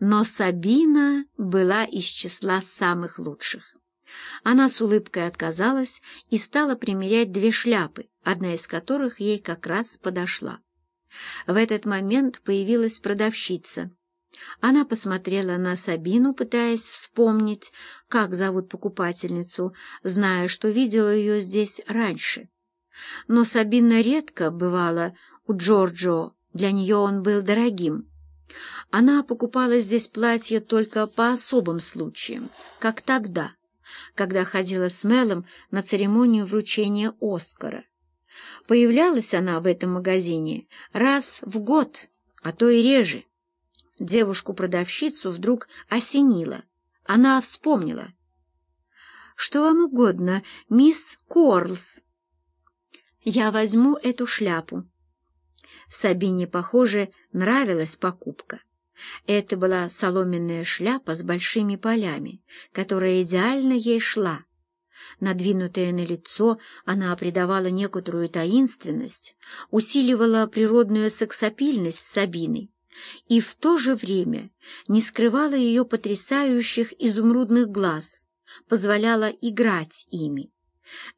Но Сабина была из числа самых лучших. Она с улыбкой отказалась и стала примерять две шляпы, одна из которых ей как раз подошла. В этот момент появилась продавщица. Она посмотрела на Сабину, пытаясь вспомнить, как зовут покупательницу, зная, что видела ее здесь раньше. Но Сабина редко бывала у Джорджо, для нее он был дорогим. Она покупала здесь платье только по особым случаям, как тогда, когда ходила с Мелом на церемонию вручения Оскара. Появлялась она в этом магазине раз в год, а то и реже. Девушку-продавщицу вдруг осенило. Она вспомнила. «Что вам угодно, мисс Корлс?» «Я возьму эту шляпу». Сабине, похоже, нравилась покупка. Это была соломенная шляпа с большими полями, которая идеально ей шла. Надвинутая на лицо, она придавала некоторую таинственность, усиливала природную сексапильность Сабины и в то же время не скрывала ее потрясающих изумрудных глаз, позволяла играть ими.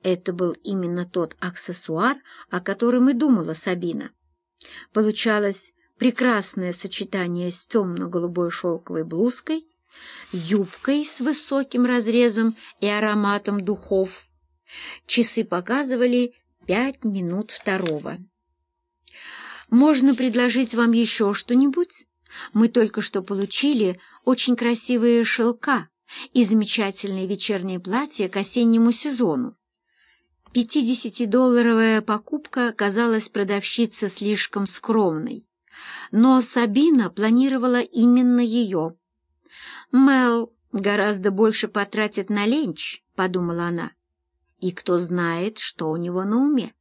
Это был именно тот аксессуар, о котором и думала Сабина. Получалось прекрасное сочетание с темно-голубой шелковой блузкой, юбкой с высоким разрезом и ароматом духов. Часы показывали пять минут второго. «Можно предложить вам еще что-нибудь? Мы только что получили очень красивые шелка и замечательные вечерние платья к осеннему сезону. Пятидесятидолларовая покупка казалась продавщице слишком скромной, но Сабина планировала именно ее. «Мел гораздо больше потратит на ленч», — подумала она. «И кто знает, что у него на уме.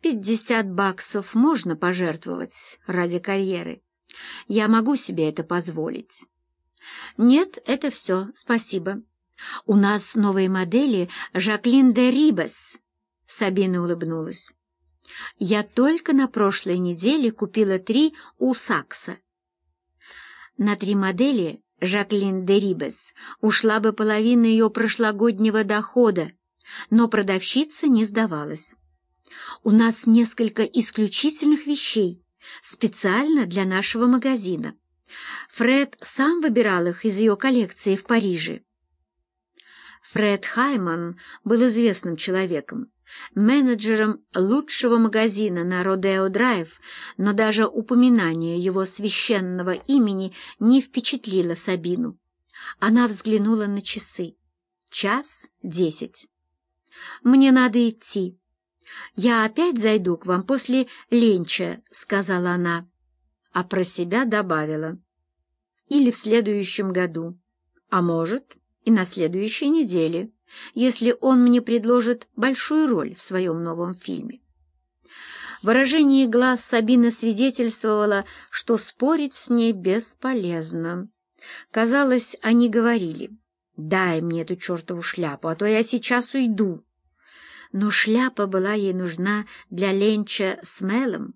Пятьдесят баксов можно пожертвовать ради карьеры. Я могу себе это позволить». «Нет, это все, спасибо. У нас новые модели Жаклин де Рибас», — Сабина улыбнулась. «Я только на прошлой неделе купила три у Сакса». На три модели Жаклин де Рибас ушла бы половина ее прошлогоднего дохода, но продавщица не сдавалась. «У нас несколько исключительных вещей, специально для нашего магазина. Фред сам выбирал их из ее коллекции в Париже». Фред Хайман был известным человеком, менеджером лучшего магазина на Родео-Драйв, но даже упоминание его священного имени не впечатлило Сабину. Она взглянула на часы. Час десять. «Мне надо идти. Я опять зайду к вам после ленча», — сказала она, а про себя добавила. «Или в следующем году. А может, и на следующей неделе» если он мне предложит большую роль в своем новом фильме. Выражение глаз Сабины свидетельствовало, что спорить с ней бесполезно. Казалось, они говорили, «Дай мне эту чертову шляпу, а то я сейчас уйду». Но шляпа была ей нужна для ленча с Мелом,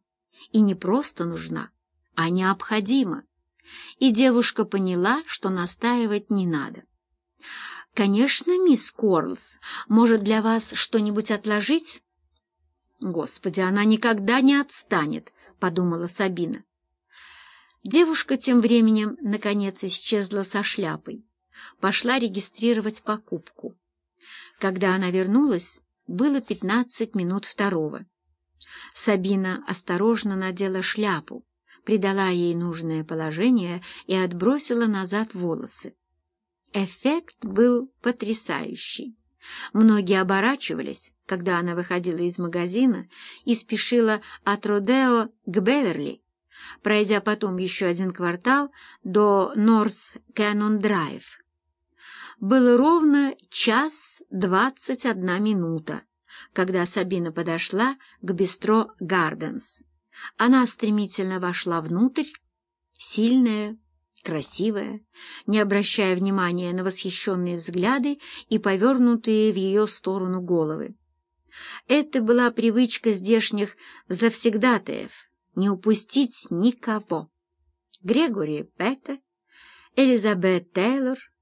и не просто нужна, а необходима. И девушка поняла, что настаивать не надо. «Конечно, мисс Корлс. Может, для вас что-нибудь отложить?» «Господи, она никогда не отстанет», — подумала Сабина. Девушка тем временем, наконец, исчезла со шляпой. Пошла регистрировать покупку. Когда она вернулась, было пятнадцать минут второго. Сабина осторожно надела шляпу, придала ей нужное положение и отбросила назад волосы. Эффект был потрясающий. Многие оборачивались, когда она выходила из магазина и спешила от Родео к Беверли, пройдя потом еще один квартал до Норс Кэнон Драйв. Было ровно час двадцать одна минута, когда Сабина подошла к бистро «Гарденс». Она стремительно вошла внутрь, сильная, красивая, не обращая внимания на восхищенные взгляды и повернутые в ее сторону головы. Это была привычка здешних завсегдатаев — не упустить никого. Грегори Петта, Элизабет Тейлор